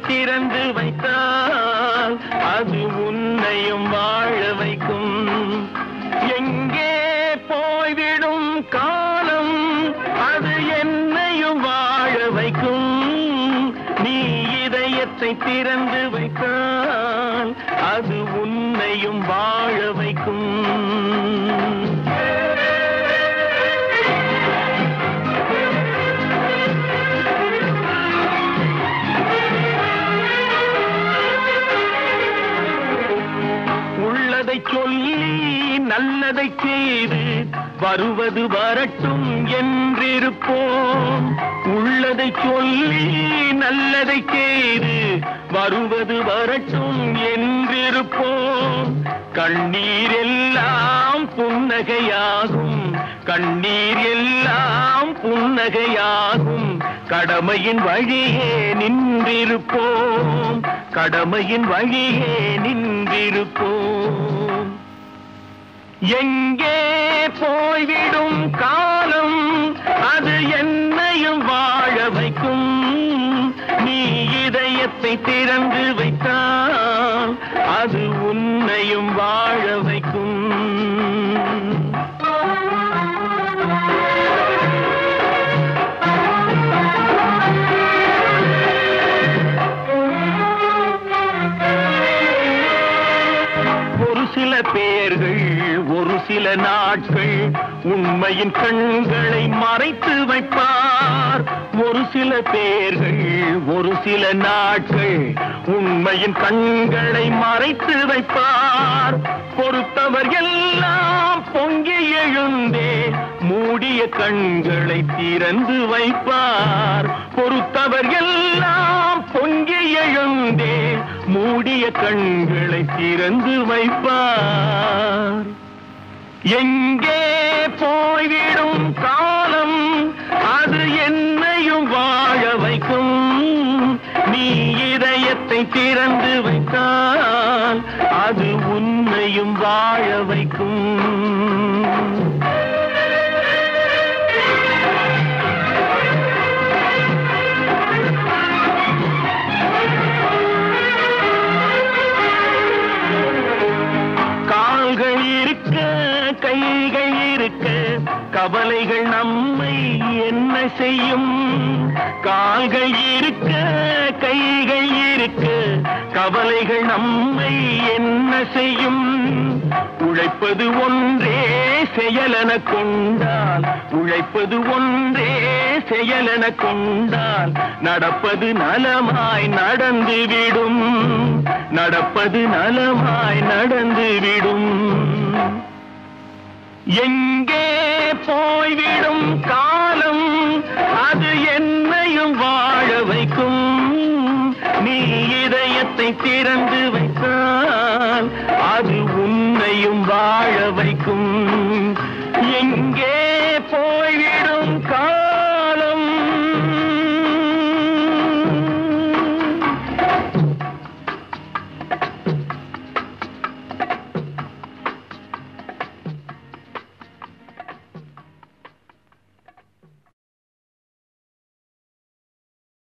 திறந்து வைத்தால் அது உன்னையும் வாழ வைக்கும். எங்கே போய்விடும் காலம் அது என்னையும் வாழ வைக்கும். நீ இதயத்தை திறந்து வைத்தால் நல்லதை சொல்லி நல்லதை செய்து வருவது வரட்டும் என்றிருப்போம். உள்ளதை சொல்லி நல்லதை செய்து வருவது வரட்டும் என்றிருப்போம். கண்ணீர் எல்லாம் புன்னகையாகும். கண்ணீர் எல்லாம் புன்னகையாகும். கடமையின் வழியே நின்றிருப்போம். கடமையின் வழியே நின்றிருப்போம். எங்கே போய்விடும் காலம்? அது என்னையும் வாழ வைக்கும். நீ இதயத்தை திறந்து வைத்தால் அது உன்னையும் வாழ வைக்கும். சில பேர்கள் ஒரு சில நாட்கள் உண்மையின் கண்களை மறைத்து வைப்பார். ஒரு சில பேர்கள் ஒரு சில நாட்கள் உண்மையின் கண்களை மறைத்து வைப்பார். பொறுத்தவர் எல்லாம் பொங்கி எழுந்தே மூடிய கண்களை திறந்து வைப்பார். பொறுத்தவர் எல்லாம் பொங்கி எழுந்தே மூடிய கண்களை திறந்து வைப்பார். எங்கே போய்விடும் காலம் அது என்னையும் வாழ வைக்கும். நீ இதயத்தை திறந்து வைத்தால் அது உன்னையும் வாழ வைக்கும். இருக்க. கவலைகள் நம்மை என்ன செய்யும்? கால்கள் இருக்க கைகள் இருக்க. கவலைகள் நம்மை என்ன செய்யும்? உழைப்பது ஒன்றே செயலென கொண்டால் உழைப்பது ஒன்றே செயலென கொண்டால் நடப்பது நலமாய் நடந்துவிடும் நடப்பது நலமாய் நடந்துவிடும் எங்கே போய்விடும் காலம் அது என்னையும் வாழ வைக்கும். நீ இதயத்தை திறந்து வைத்தால் அது உன்னையும் வாழ வைக்கும்.